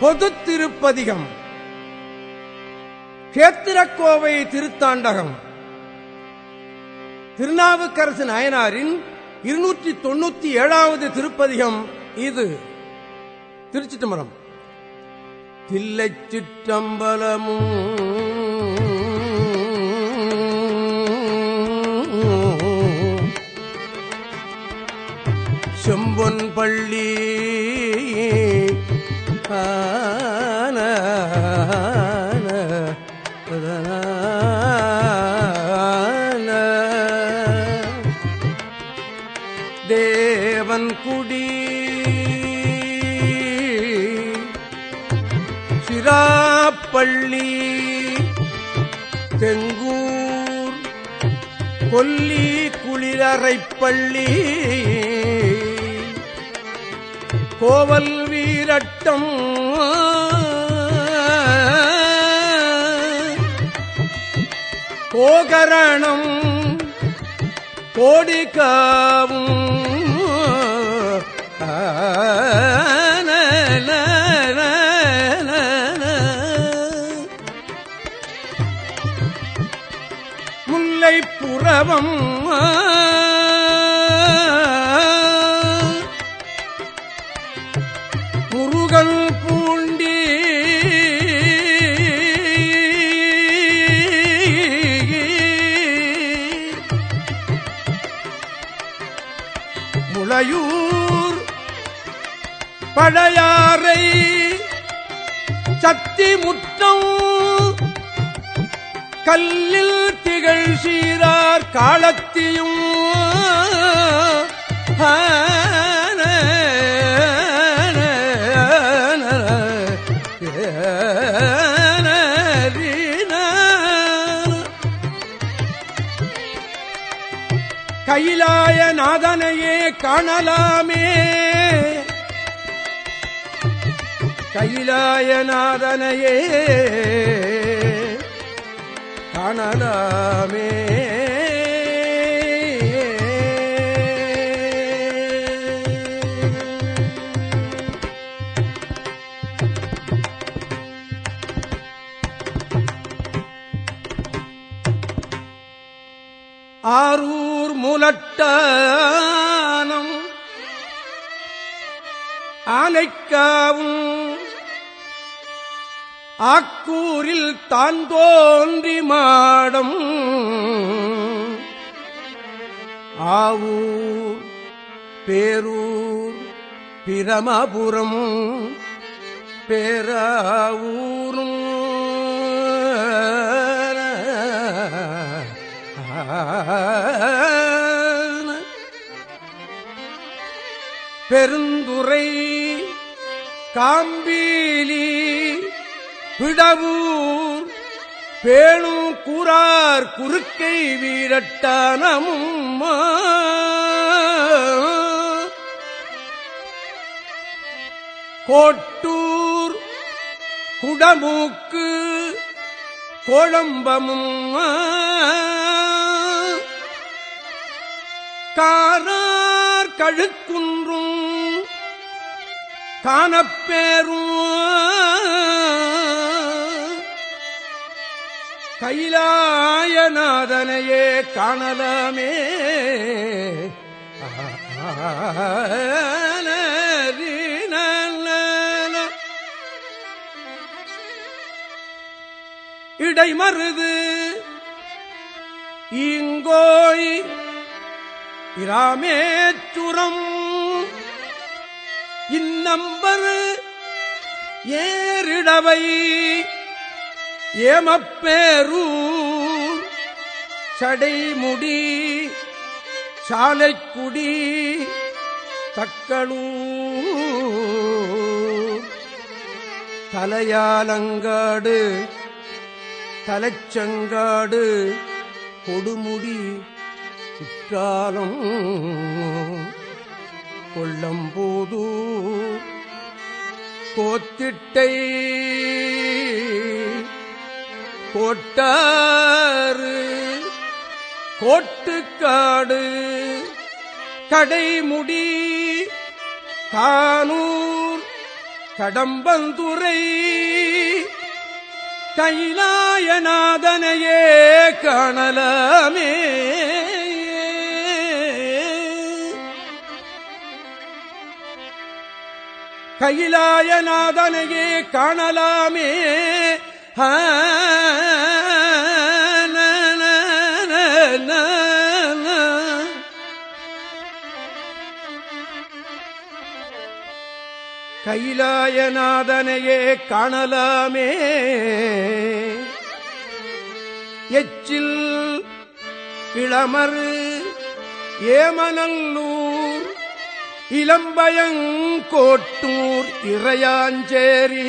பொது திருப்பதிகம் கேத்திரக்கோவை திருத்தாண்டகம். திருநாவுக்கரசு நாயனாரின் இருநூற்றி தொண்ணூத்தி ஏழாவது திருப்பதிகம் இது. திருச்சி தம்பரம் தில்லை சிற்றம்பலமும் செம்பொன் பள்ளி தேவன் குடி சிராப்பள்ளி தெங்கூர் கொல்லி குளிரறைப்பள்ளி கோவல் வீரட்டம் கோகரணம் கோடிக்காவும் முல்லை புறவம் முளையூர் பழையாறை சத்தி முற்றம் கல்லில் திகழ் சீரார் காலத்தியும் ஆ கைலாய நாதனையே காணலாமே. கைலாய நாதனையே காணலாமே. ஆரூர் ஆட்டானம் ஆனைக்காவும் ஆக்கூரில் தான் தோன்றி மாடம் ஆவூர் பேரூர் பிரமபுரம் பேராவூரும் ஆ பெருந்துரை காம்பீலி பிடவூர் பேணும் கூறார் குறுக்கை வீரட்டானமும் கோட்டூர் குடமூக்கு கோழம்பமும் காரார் கழுக்குன்றும் காணப்பேரும் கைலாயநாதனையே காணலாமே. இடைமருது இங்கோய் இராமேச்சுரம். இந்நம்பர் ஏறிடவை. ஏமப்பேரூர் சடைமுடி சாலைக்குடி தக்களூர் தலையாலங்காடு தலைச்சங்காடு கொடுமுடி குற்றாலம் கொள்ளம்போது கோத்திட்டை கோட்டாறு கோட்டுக்காடு கடைமுடி கானூர் கடம்பந்துரை கைலாயநாதனையே காணலாமே. கைலாயநாதனையே காணலாமே. கைலாயநாதனையே காணலாமே. எச்சில் இளமரு ஏமனல்லூர் இளம்பயங்கோட்டூர் இறையாஞ்சேரி.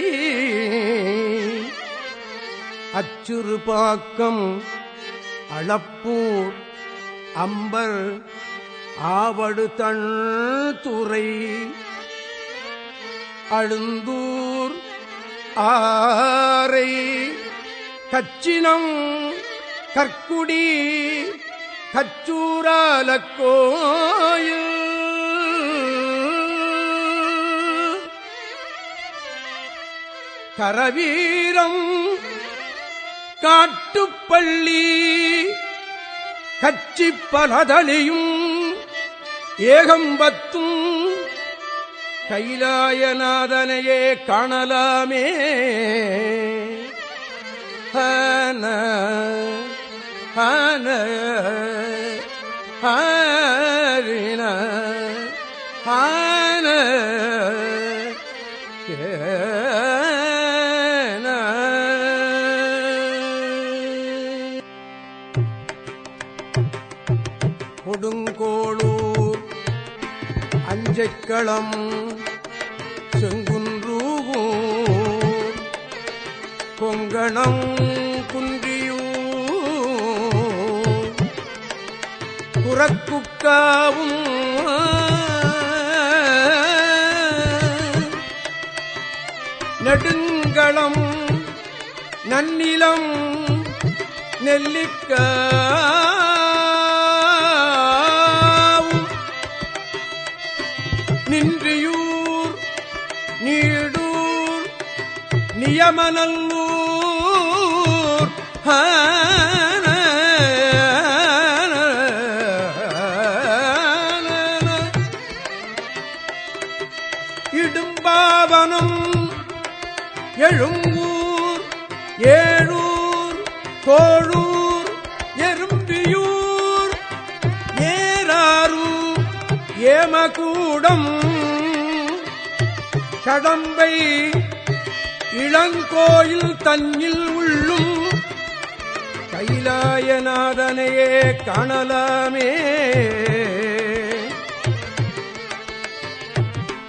அச்சுறுபாக்கம் அளப்பூர் அம்பர் ஆவடு தன் துறை. அழுந்தூர் ஆரை கச்சினம் கற்குடி கச்சூராலக்கோயில். கரவீரம். காட்டுப்பள்ளி கச்சி பலதலியும் ஏகம்பத்தும் கைலாயநாதனையே காணலாமே. ஆன ஆன ஆ அஞ்சைக்களம் செங்குன்றூர் பொங்கணம் குன்றியூர். புறக்குக்காவும் நெடுங்களம் நன்னிலம் நெல்லிக்கா நியமனல்லூர் இடும்பாவனம் எழும்பூர் ஏழூர் கோழூர் எறும்பியூர் ஏராரூர் ஏமகூடம் கடம்பை இளங்கோயில் தன்னில் உள்ளும் கைலாயநாதனையே காணலாமே.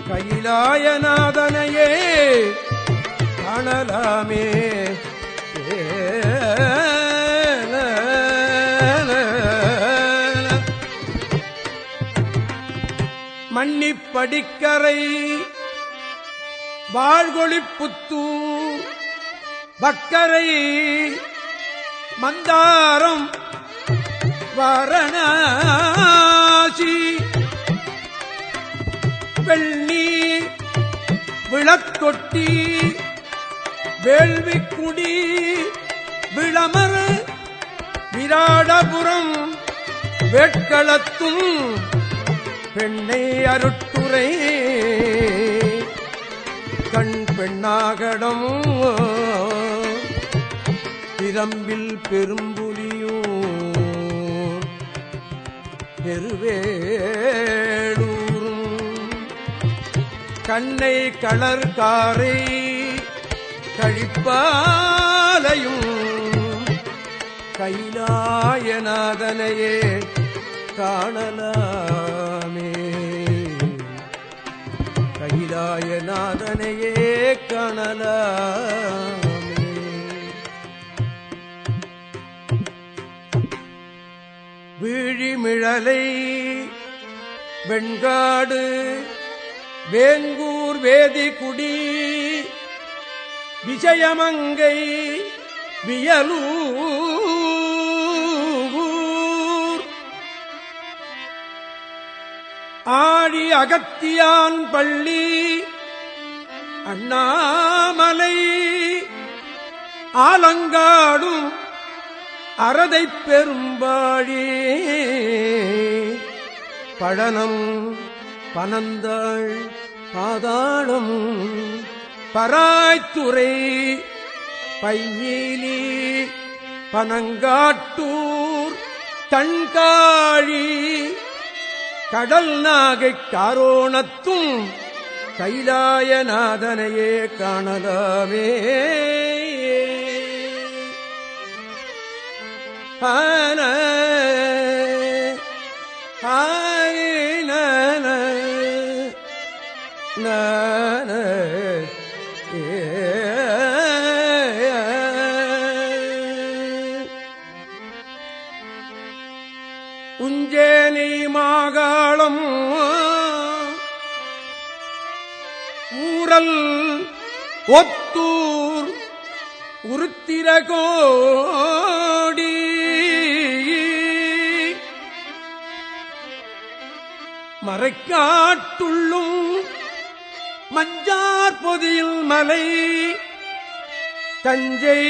கைலாயநாதனையே காணலாமே. மன்னிப்படிக்கரை வாழ்கொழிப்புத்தூர் பக்கரை மந்தாரம் வாரணாசி. வெள்ளி விளக்கொட்டி வேள்விக்குடி விளமர் விராடபுரம் வேட்களத்தும் பெண்ணை அருட்டுரை கண் பெண்ணாகடமும் பிரம்பில் பெரும்புலியூர் பெருவேளூரும். கண்ணை களர்காரை கழிப்பாலையும் கைலாயநாதனையே காணலாமே. கைலாயநாதனையே காணலாம் வீழிமிழலை வெண்காடு வேங்கூர் வேதிகுடி விஜயமங்கை வியலூர். ஆழி அகத்தியான் பள்ளி அண்ணாமலை ஆலங்காடும் அறதை பெரும்பாழி. பழனம் பனந்தாள் பாதாளம் பராய்த்துறை பைமீலி பனங்காட்டூர் தன்காழி கடல் நாகை காரோணத்தும் கைலாயநாதனையே காணலாமே. ஆன உஞ்சேனை மாகாளம் ஊரல் ஒத்தூர் உருத்திரகோடி மறைக்காட்டுள்ளும் மஞ்சார் பொதியில் மலை தஞ்சை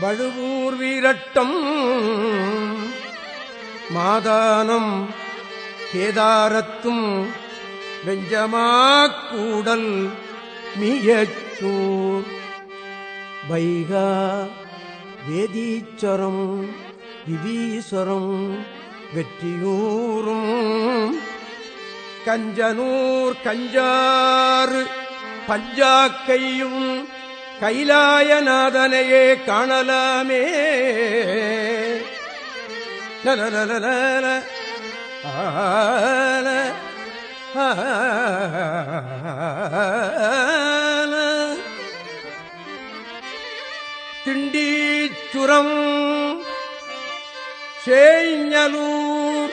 வழுவூர் வீரட்டம் மாதானம் கேதாரத்தும் வெஞ்சமாக்கூடல் மியச்சூர். வைகா வேதீச்சரம் விவீஸ்வரம் வெற்றியூரும். கஞ்சனூர் கஞ்சாறு பஞ்சாக்கையும் கைலாயநாதனையே காணலாமே. நலநலநல திண்டீச்சுரம் சேஞ்சலூர்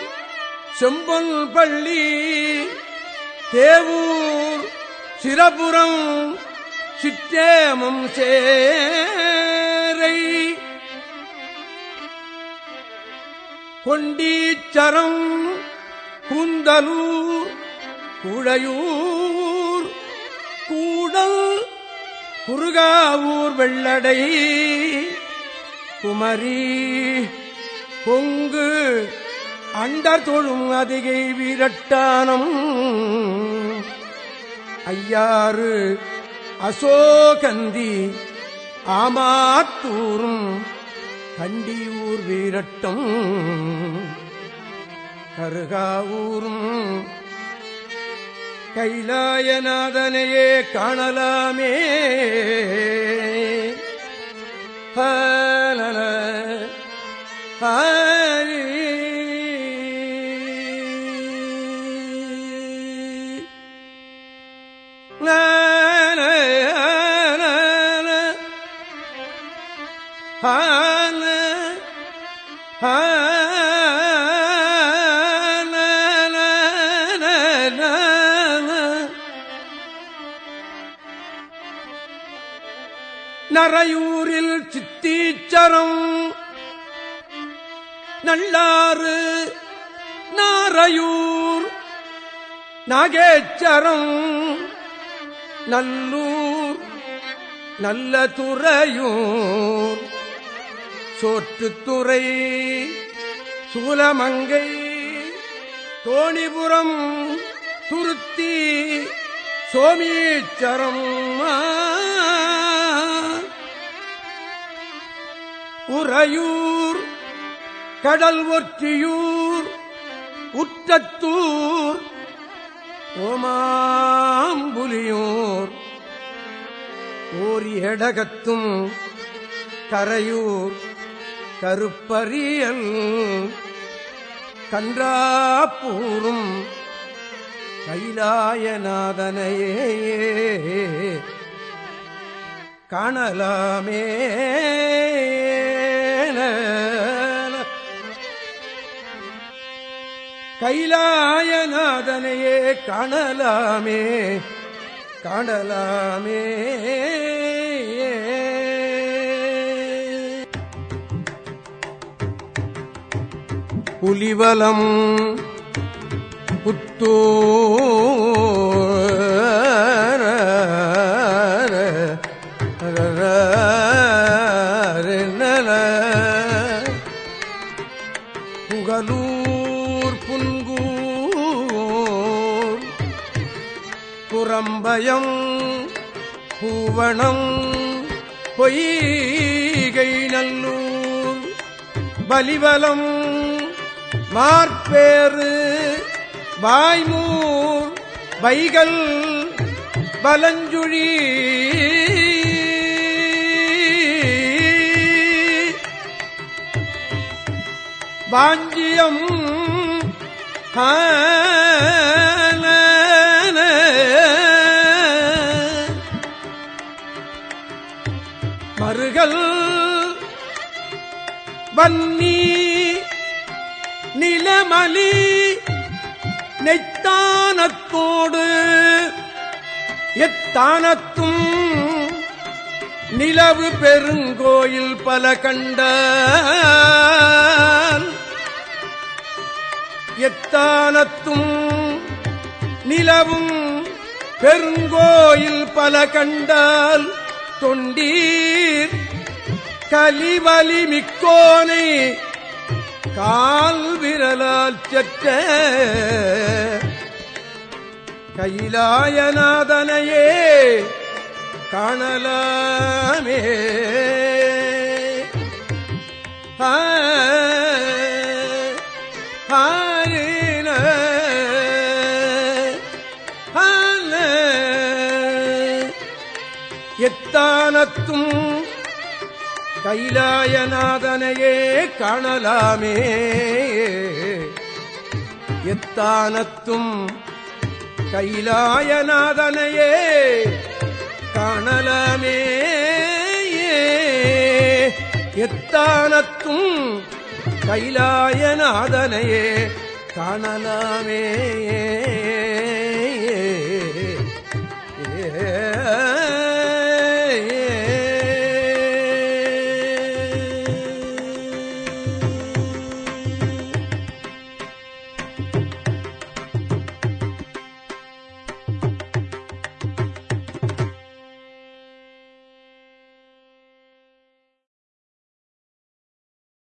செம்பொல் பள்ளி தேவூர் சிரபுரம் சிற்றேமம் சேரை. கொண்டீச்சரம் குந்தலூர் குழையூர் கூடல் குருகாவூர் வெள்ளடை குமரி பொங்கு அண்டர் தொழும் அதிகை வீரட்டானம். ஐயாறு அசோகந்தி ஆமாத்தூரும் கண்டியூர் வீரட்டம். கருகாவூரும் கைலாயநாதனையே காணலாமே. ஹலல நரையூரில் சித்தீச்சரம் நல்லாறு நாரையூர் நாகேச்சரம் நல்லூர் நல்ல துறையூர் சோற்றுத்துறை சூலமங்கை தோணிபுரம் துருத்தி சோமீச்சரம் உறையூர் கடல் ஒற்றியூர் உற்றத்தூர் ஓமாம்புலியூர் ஓர் எடகத்தும் கரையூர் கருப்பரியல் கன்றாப்பூரும் கைலாயநாதனையே. காணலாமே கைலாயநாதனையே காணலாமே காணலாமே. புலிவலம் புத்தூர மலயம் பூவணம் பொய்கை நல்லூர் பலிவலம் மார்பேறு வாய்மூர் வைகள் பலஞ்சுழி வாஞ்சியம் ஆ பன்னி நிலமலி நெத்தானத்தோடு எத்தானத்தும் நிலவு பெருங்கோயில் பல கண்ட எத்தானத்தும் நிலவும் பெருங்கோயில் பல கண்டால் தொண்டீர் கலிவலி மிக்கோனை கால் விரலால் செற்ற கைலாயநாதனையே காணலாமே. ஆ, கைலாயநாதனையே காணலாமே. எத்தானத்தும் கைலாயநாதனையே காணலாமே. எத்தானத்தும் கைலாயநாதனையே காணலாமே.